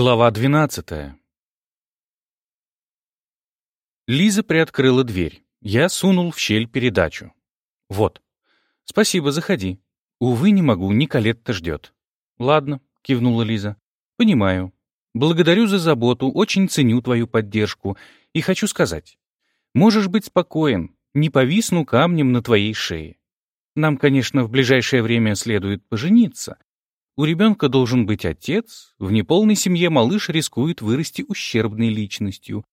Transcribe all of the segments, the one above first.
Глава двенадцатая. Лиза приоткрыла дверь. Я сунул в щель передачу. Вот. Спасибо, заходи. Увы, не могу, Николетта ждет. Ладно, кивнула Лиза. Понимаю. Благодарю за заботу, очень ценю твою поддержку. И хочу сказать. Можешь быть спокоен, не повисну камнем на твоей шее. Нам, конечно, в ближайшее время следует пожениться, у ребенка должен быть отец, в неполной семье малыш рискует вырасти ущербной личностью.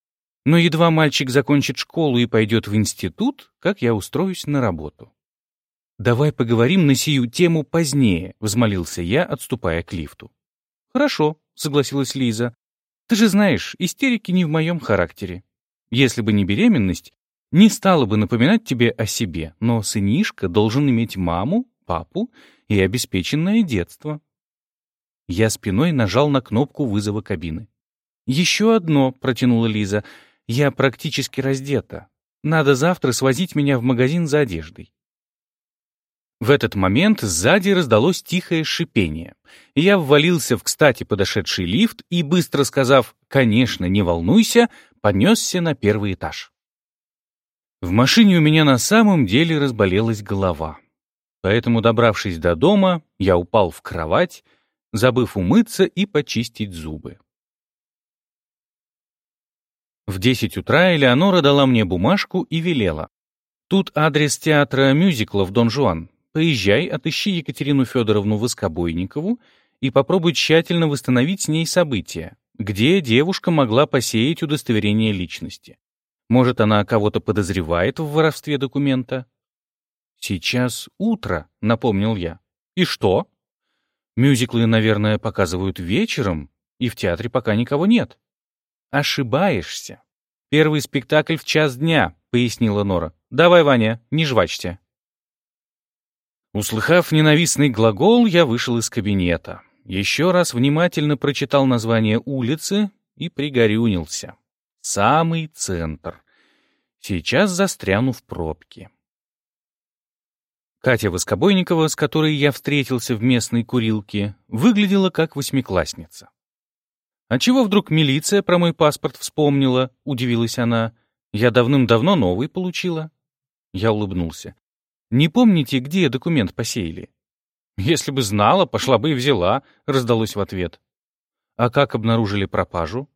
Но едва мальчик закончит школу и пойдет в институт, как я устроюсь на работу. «Давай поговорим на сию тему позднее», — взмолился я, отступая к лифту. «Хорошо», — согласилась Лиза. «Ты же знаешь, истерики не в моем характере. Если бы не беременность, не стала бы напоминать тебе о себе, но сынишка должен иметь маму, папу и обеспеченное детство. Я спиной нажал на кнопку вызова кабины. «Еще одно», — протянула Лиза. «Я практически раздета. Надо завтра свозить меня в магазин за одеждой». В этот момент сзади раздалось тихое шипение. Я ввалился в кстати подошедший лифт и, быстро сказав «конечно, не волнуйся», понесся на первый этаж. В машине у меня на самом деле разболелась голова. Поэтому, добравшись до дома, я упал в кровать забыв умыться и почистить зубы. В десять утра Элеонора дала мне бумажку и велела. «Тут адрес театра мюзиклов «Дон Жуан». Поезжай, отыщи Екатерину Федоровну Воскобойникову и попробуй тщательно восстановить с ней события, где девушка могла посеять удостоверение личности. Может, она кого-то подозревает в воровстве документа?» «Сейчас утро», — напомнил я. «И что?» Мюзиклы, наверное, показывают вечером, и в театре пока никого нет. Ошибаешься. Первый спектакль в час дня, пояснила Нора. Давай, Ваня, не жвачьте. Услыхав ненавистный глагол, я вышел из кабинета. Еще раз внимательно прочитал название улицы и пригорюнился. Самый центр. Сейчас застряну в пробке. Катя Воскобойникова, с которой я встретился в местной курилке, выглядела как восьмиклассница. «А чего вдруг милиция про мой паспорт вспомнила?» — удивилась она. «Я давным-давно новый получила». Я улыбнулся. «Не помните, где документ посеяли?» «Если бы знала, пошла бы и взяла», — раздалось в ответ. «А как обнаружили пропажу?»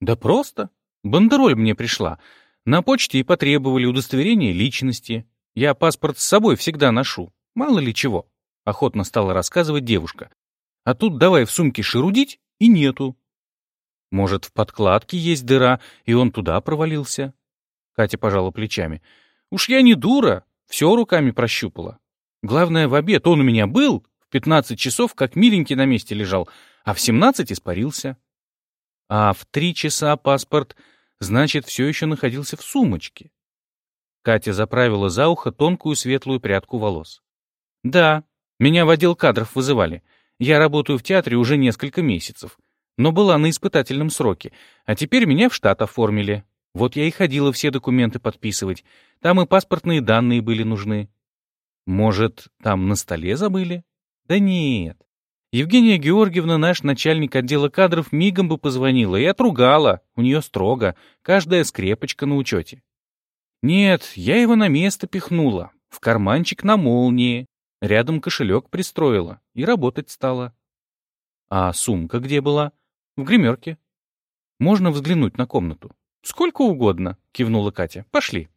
«Да просто. Бандероль мне пришла. На почте и потребовали удостоверения личности. Я паспорт с собой всегда ношу. Мало ли чего. Охотно стала рассказывать девушка. А тут давай в сумке шерудить, и нету. Может, в подкладке есть дыра, и он туда провалился? Катя пожала плечами. Уж я не дура, все руками прощупала. Главное, в обед он у меня был, в 15 часов как миленький на месте лежал, а в 17 испарился. А в три часа паспорт, значит, все еще находился в сумочке. Катя заправила за ухо тонкую светлую прядку волос. «Да, меня в отдел кадров вызывали. Я работаю в театре уже несколько месяцев, но была на испытательном сроке, а теперь меня в штат оформили. Вот я и ходила все документы подписывать. Там и паспортные данные были нужны. Может, там на столе забыли? Да нет. Евгения Георгиевна, наш начальник отдела кадров, мигом бы позвонила и отругала. У нее строго. Каждая скрепочка на учете. Нет, я его на место пихнула, в карманчик на молнии, рядом кошелек пристроила и работать стала. А сумка где была? В гримерке. Можно взглянуть на комнату? Сколько угодно, кивнула Катя. Пошли.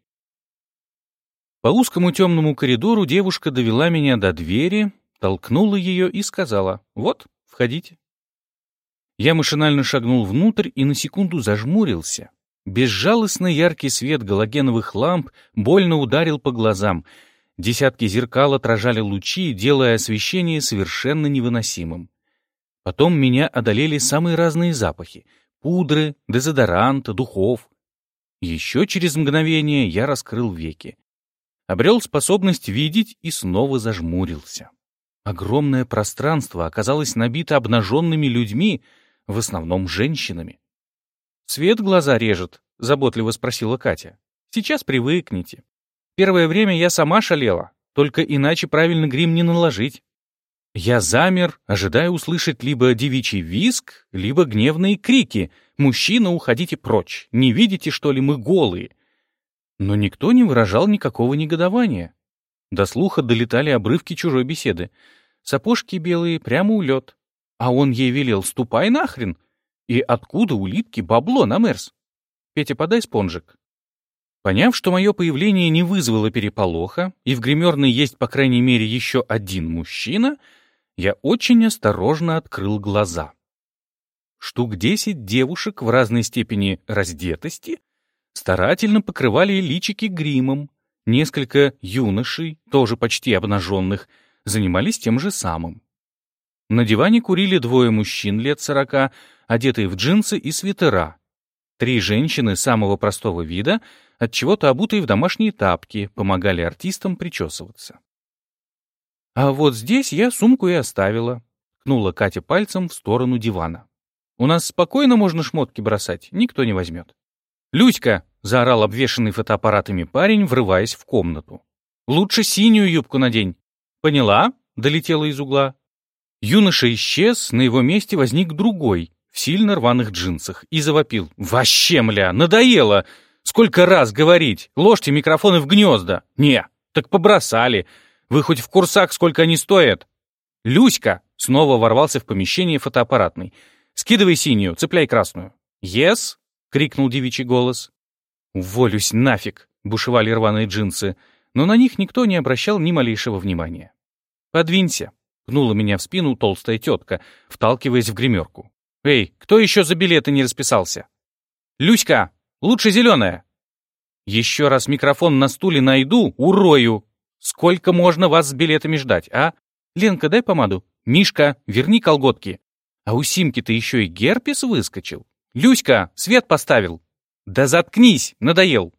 По узкому темному коридору девушка довела меня до двери, толкнула ее и сказала «Вот, входите». Я машинально шагнул внутрь и на секунду зажмурился, Безжалостно яркий свет галогеновых ламп больно ударил по глазам. Десятки зеркал отражали лучи, делая освещение совершенно невыносимым. Потом меня одолели самые разные запахи — пудры, дезодоранта, духов. Еще через мгновение я раскрыл веки. Обрел способность видеть и снова зажмурился. Огромное пространство оказалось набито обнаженными людьми, в основном женщинами. «Свет глаза режет?» — заботливо спросила Катя. «Сейчас привыкнете. Первое время я сама шалела, только иначе правильно грим не наложить». Я замер, ожидая услышать либо девичий виск, либо гневные крики «Мужчина, уходите прочь! Не видите, что ли, мы голые?» Но никто не выражал никакого негодования. До слуха долетали обрывки чужой беседы. Сапожки белые, прямо улет. А он ей велел «Ступай нахрен!» И откуда улитки бабло на Мерс? Петя, подай спонжик. Поняв, что мое появление не вызвало переполоха, и в гримерной есть, по крайней мере, еще один мужчина, я очень осторожно открыл глаза. Штук десять девушек в разной степени раздетости старательно покрывали личики гримом. Несколько юношей, тоже почти обнаженных, занимались тем же самым. На диване курили двое мужчин лет сорока, одетые в джинсы и свитера. Три женщины самого простого вида, от чего-то обутые в домашние тапки, помогали артистам причесываться. А вот здесь я сумку и оставила. Кнула Катя пальцем в сторону дивана. У нас спокойно можно шмотки бросать, никто не возьмет. «Люська!» — заорал обвешанный фотоаппаратами парень, врываясь в комнату. «Лучше синюю юбку надень». «Поняла?» — долетела из угла. Юноша исчез, на его месте возник другой, в сильно рваных джинсах, и завопил. «Вообще, мля, надоело! Сколько раз говорить? Ложьте микрофоны в гнезда!» «Не, так побросали. Вы хоть в курсах, сколько они стоят?» «Люська!» — снова ворвался в помещение фотоаппаратный. «Скидывай синюю, цепляй красную». «Ес!» — крикнул девичий голос. «Уволюсь нафиг!» — бушевали рваные джинсы, но на них никто не обращал ни малейшего внимания. «Подвинься!» — пнула меня в спину толстая тетка, вталкиваясь в гримерку. «Эй, кто еще за билеты не расписался?» «Люська, лучше зеленая!» «Еще раз микрофон на стуле найду, урою!» Сколько можно вас с билетами ждать, а? Ленка, дай помаду. Мишка, верни колготки. А у Симки-то еще и герпес выскочил. Люська, свет поставил. Да заткнись, надоел.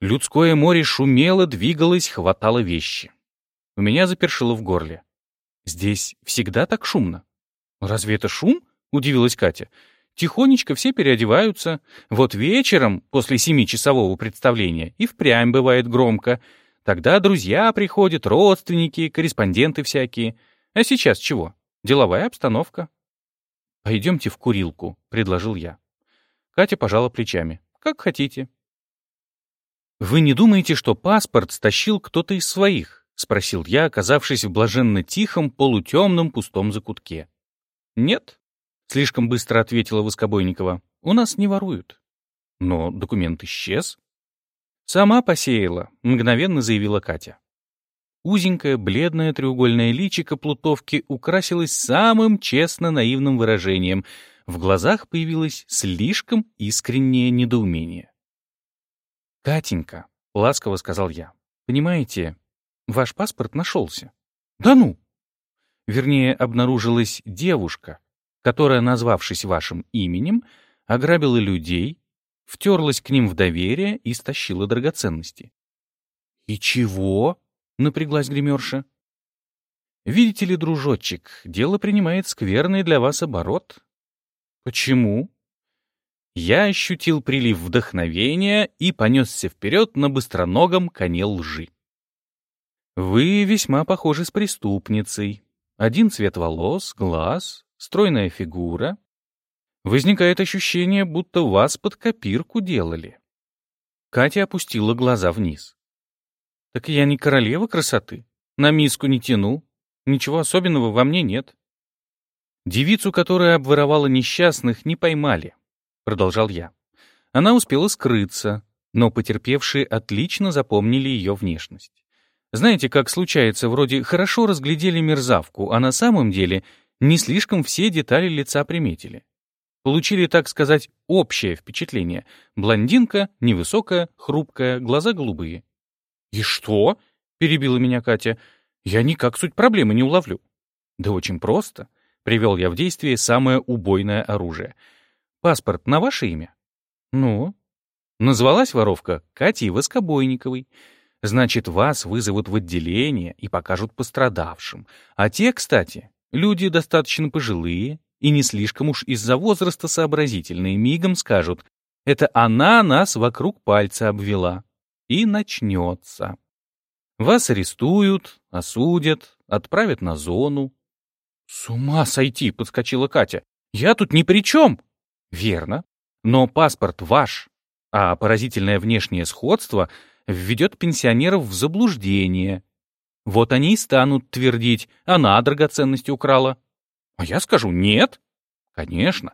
Людское море шумело, двигалось, хватало вещи. У меня запершило в горле. Здесь всегда так шумно. Разве это шум? Удивилась Катя. Тихонечко все переодеваются. Вот вечером, после семичасового представления, и впрямь бывает громко — Тогда друзья приходят, родственники, корреспонденты всякие. А сейчас чего? Деловая обстановка. «Пойдемте в курилку», — предложил я. Катя пожала плечами. «Как хотите». «Вы не думаете, что паспорт стащил кто-то из своих?» — спросил я, оказавшись в блаженно тихом, полутемном, пустом закутке. «Нет», — слишком быстро ответила Воскобойникова. «У нас не воруют». «Но документ исчез», «Сама посеяла», — мгновенно заявила Катя. Узенькое, бледное треугольное личико плутовки украсилось самым честно наивным выражением. В глазах появилось слишком искреннее недоумение. «Катенька», — ласково сказал я, — «понимаете, ваш паспорт нашелся». «Да ну!» Вернее, обнаружилась девушка, которая, назвавшись вашим именем, ограбила людей, втерлась к ним в доверие и стащила драгоценности. «И чего?» — напряглась гримерша. «Видите ли, дружочек, дело принимает скверный для вас оборот». «Почему?» Я ощутил прилив вдохновения и понесся вперед на быстроногом коне лжи. «Вы весьма похожи с преступницей. Один цвет волос, глаз, стройная фигура, Возникает ощущение, будто вас под копирку делали. Катя опустила глаза вниз. Так я не королева красоты. На миску не тяну. Ничего особенного во мне нет. Девицу, которая обворовала несчастных, не поймали, продолжал я. Она успела скрыться, но потерпевшие отлично запомнили ее внешность. Знаете, как случается, вроде хорошо разглядели мерзавку, а на самом деле не слишком все детали лица приметили. Получили, так сказать, общее впечатление. Блондинка, невысокая, хрупкая, глаза голубые. «И что?» — перебила меня Катя. «Я никак суть проблемы не уловлю». «Да очень просто», — привел я в действие самое убойное оружие. «Паспорт на ваше имя?» «Ну?» Назвалась воровка Катей Воскобойниковой. Значит, вас вызовут в отделение и покажут пострадавшим. А те, кстати, люди достаточно пожилые, и не слишком уж из-за возраста сообразительные мигом скажут «это она нас вокруг пальца обвела». И начнется. Вас арестуют, осудят, отправят на зону. «С ума сойти!» — подскочила Катя. «Я тут ни при чем!» «Верно. Но паспорт ваш, а поразительное внешнее сходство введет пенсионеров в заблуждение. Вот они и станут твердить, она драгоценности украла. А я скажу «нет». Конечно,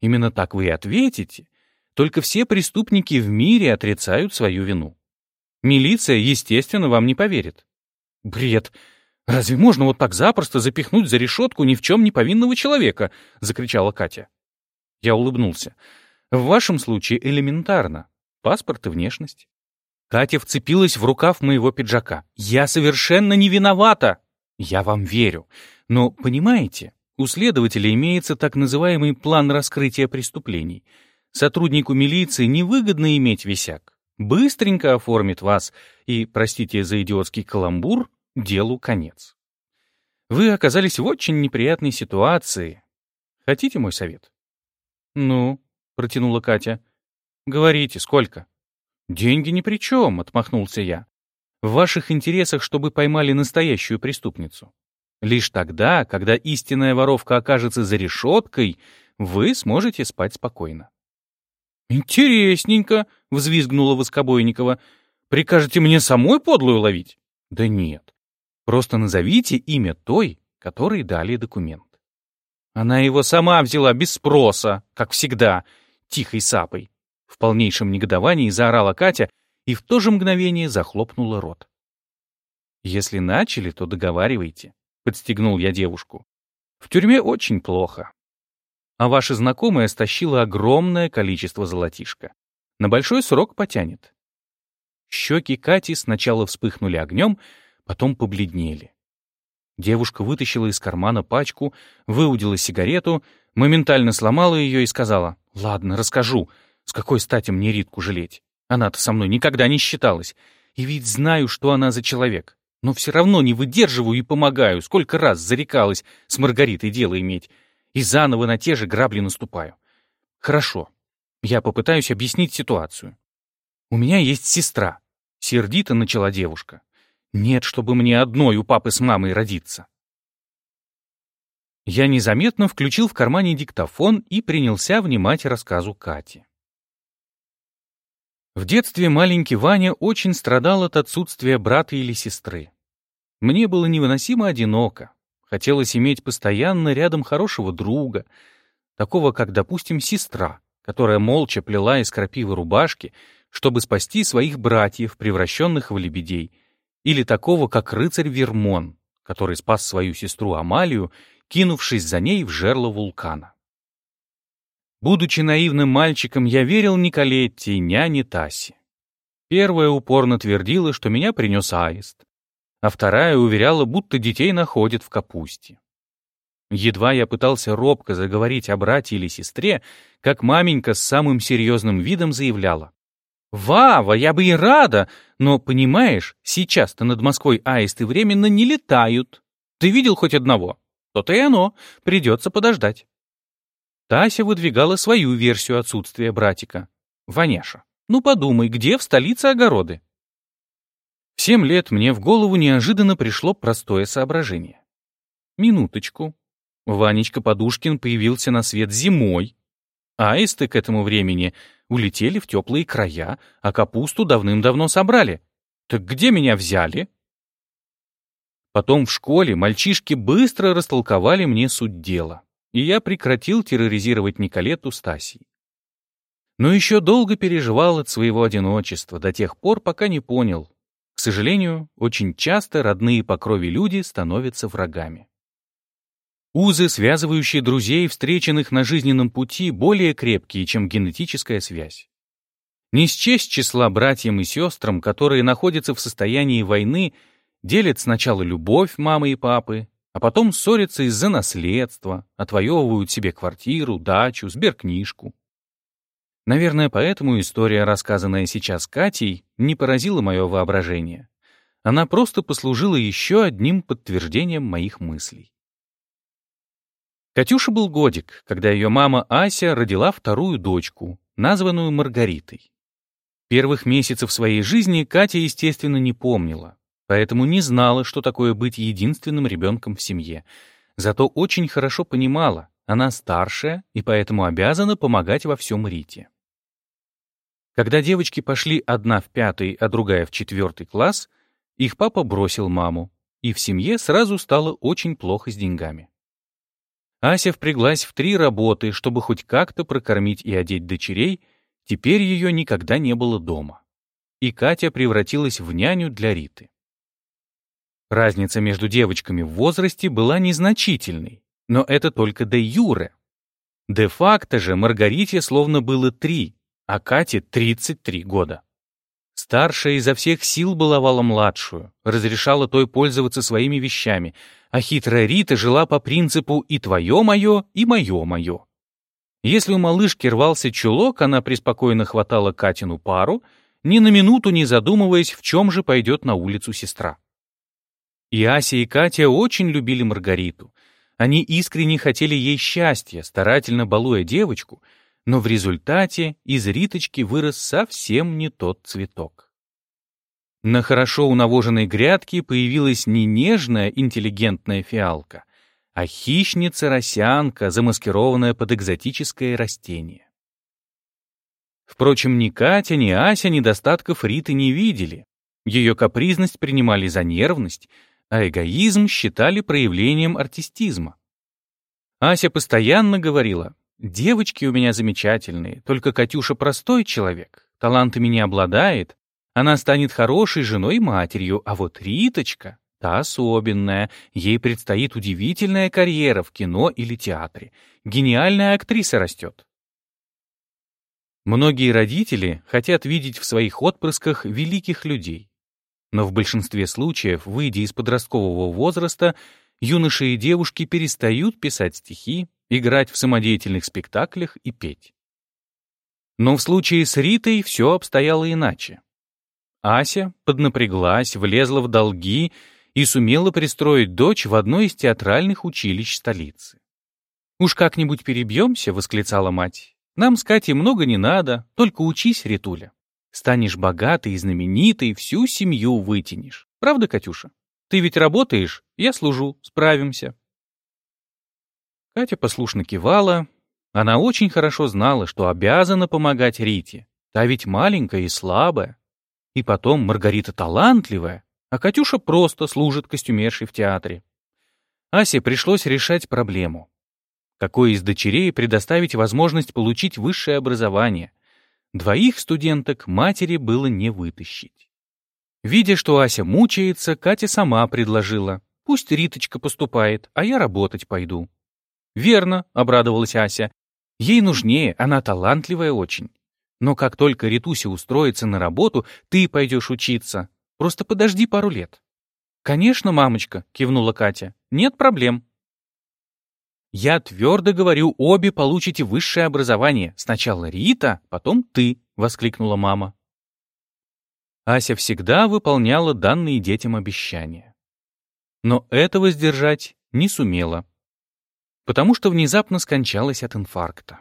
именно так вы и ответите. Только все преступники в мире отрицают свою вину. Милиция, естественно, вам не поверит. Бред. Разве можно вот так запросто запихнуть за решетку ни в чем не повинного человека? Закричала Катя. Я улыбнулся. В вашем случае элементарно. Паспорт и внешность. Катя вцепилась в рукав моего пиджака. «Я совершенно не виновата!» «Я вам верю. Но, понимаете, у следователя имеется так называемый план раскрытия преступлений. Сотруднику милиции невыгодно иметь висяк. Быстренько оформит вас, и, простите за идиотский каламбур, делу конец. Вы оказались в очень неприятной ситуации. Хотите мой совет? «Ну», — протянула Катя. «Говорите, сколько?» «Деньги ни при чем», — отмахнулся я. «В ваших интересах, чтобы поймали настоящую преступницу. Лишь тогда, когда истинная воровка окажется за решеткой, вы сможете спать спокойно». «Интересненько», — взвизгнула Воскобойникова. «Прикажете мне самой подлую ловить?» «Да нет. Просто назовите имя той, которой дали документ». Она его сама взяла без спроса, как всегда, тихой сапой. В полнейшем негодовании заорала Катя и в то же мгновение захлопнула рот. «Если начали, то договаривайте», — подстегнул я девушку. «В тюрьме очень плохо. А ваша знакомая стащила огромное количество золотишка. На большой срок потянет». Щеки Кати сначала вспыхнули огнем, потом побледнели. Девушка вытащила из кармана пачку, выудила сигарету, моментально сломала ее и сказала, «Ладно, расскажу, с какой стати мне Ритку жалеть? Она-то со мной никогда не считалась. И ведь знаю, что она за человек. Но все равно не выдерживаю и помогаю. Сколько раз зарекалась с Маргаритой дело иметь. И заново на те же грабли наступаю. Хорошо. Я попытаюсь объяснить ситуацию. У меня есть сестра. Сердито начала девушка. Нет, чтобы мне одной у папы с мамой родиться. Я незаметно включил в кармане диктофон и принялся внимать рассказу Кати. В детстве маленький Ваня очень страдал от отсутствия брата или сестры. Мне было невыносимо одиноко. Хотелось иметь постоянно рядом хорошего друга, такого как, допустим, сестра, которая молча плела из крапивы рубашки, чтобы спасти своих братьев, превращенных в лебедей, или такого, как рыцарь Вермон, который спас свою сестру Амалию, кинувшись за ней в жерло вулкана. Будучи наивным мальчиком, я верил Николетте и няне Тасе. Первая упорно твердила, что меня принес аист, а вторая уверяла, будто детей находят в капусте. Едва я пытался робко заговорить о брате или сестре, как маменька с самым серьезным видом заявляла. «Вава, я бы и рада, но, понимаешь, сейчас-то над Москвой аисты временно не летают. Ты видел хоть одного? То-то и оно, придется подождать». Тася выдвигала свою версию отсутствия братика. «Ваняша, ну подумай, где в столице огороды?» В семь лет мне в голову неожиданно пришло простое соображение. Минуточку. Ванечка Подушкин появился на свет зимой. Аисты к этому времени улетели в теплые края, а капусту давным-давно собрали. Так где меня взяли? Потом в школе мальчишки быстро растолковали мне суть дела, и я прекратил терроризировать Николету Стасий. Но еще долго переживал от своего одиночества, до тех пор, пока не понял. К сожалению, очень часто родные по крови люди становятся врагами. Узы, связывающие друзей, встреченных на жизненном пути, более крепкие, чем генетическая связь. Не счесть числа братьям и сестрам, которые находятся в состоянии войны, делят сначала любовь мамы и папы, а потом ссорятся из-за наследства, отвоевывают себе квартиру, дачу, сберкнижку. Наверное, поэтому история, рассказанная сейчас Катей, не поразила мое воображение. Она просто послужила еще одним подтверждением моих мыслей. Катюша был годик, когда ее мама Ася родила вторую дочку, названную Маргаритой. Первых месяцев своей жизни Катя, естественно, не помнила, поэтому не знала, что такое быть единственным ребенком в семье. Зато очень хорошо понимала, она старшая и поэтому обязана помогать во всем Рите. Когда девочки пошли одна в пятый, а другая в четвертый класс, их папа бросил маму, и в семье сразу стало очень плохо с деньгами. Ася впряглась в три работы, чтобы хоть как-то прокормить и одеть дочерей, теперь ее никогда не было дома. И Катя превратилась в няню для Риты. Разница между девочками в возрасте была незначительной, но это только де юре. Де-факто же Маргарите словно было три, а Кате 33 года. Старшая изо всех сил баловала младшую, разрешала той пользоваться своими вещами, а хитрая Рита жила по принципу «и твое мое, и мое мое». Если у малышки рвался чулок, она преспокойно хватала Катину пару, ни на минуту не задумываясь, в чем же пойдет на улицу сестра. И Ася, и Катя очень любили Маргариту. Они искренне хотели ей счастья, старательно балуя девочку, но в результате из Риточки вырос совсем не тот цветок. На хорошо унавоженной грядке появилась не нежная интеллигентная фиалка, а хищница-росянка, замаскированная под экзотическое растение. Впрочем, ни Катя, ни Ася недостатков Риты не видели. Ее капризность принимали за нервность, а эгоизм считали проявлением артистизма. Ася постоянно говорила, «Девочки у меня замечательные, только Катюша простой человек, талантами не обладает, она станет хорошей женой и матерью, а вот Риточка, та особенная, ей предстоит удивительная карьера в кино или театре, гениальная актриса растет». Многие родители хотят видеть в своих отпрысках великих людей, но в большинстве случаев, выйдя из подросткового возраста, юноши и девушки перестают писать стихи, играть в самодеятельных спектаклях и петь. Но в случае с Ритой все обстояло иначе. Ася поднапряглась, влезла в долги и сумела пристроить дочь в одно из театральных училищ столицы. «Уж как-нибудь перебьемся», — восклицала мать. «Нам с Катей много не надо, только учись, Ритуля». Станешь богатой и знаменитой, всю семью вытянешь. Правда, Катюша? Ты ведь работаешь, я служу, справимся. Катя послушно кивала. Она очень хорошо знала, что обязана помогать Рите. Та ведь маленькая и слабая. И потом Маргарита талантливая, а Катюша просто служит костюмершей в театре. Асе пришлось решать проблему. Какой из дочерей предоставить возможность получить высшее образование — Двоих студенток матери было не вытащить. Видя, что Ася мучается, Катя сама предложила. «Пусть Риточка поступает, а я работать пойду». «Верно», — обрадовалась Ася. «Ей нужнее, она талантливая очень. Но как только Ритуся устроится на работу, ты пойдешь учиться. Просто подожди пару лет». «Конечно, мамочка», — кивнула Катя. «Нет проблем». Я твердо говорю, обе получите высшее образование. Сначала Рита, потом ты, — воскликнула мама. Ася всегда выполняла данные детям обещания. Но этого сдержать не сумела, потому что внезапно скончалась от инфаркта.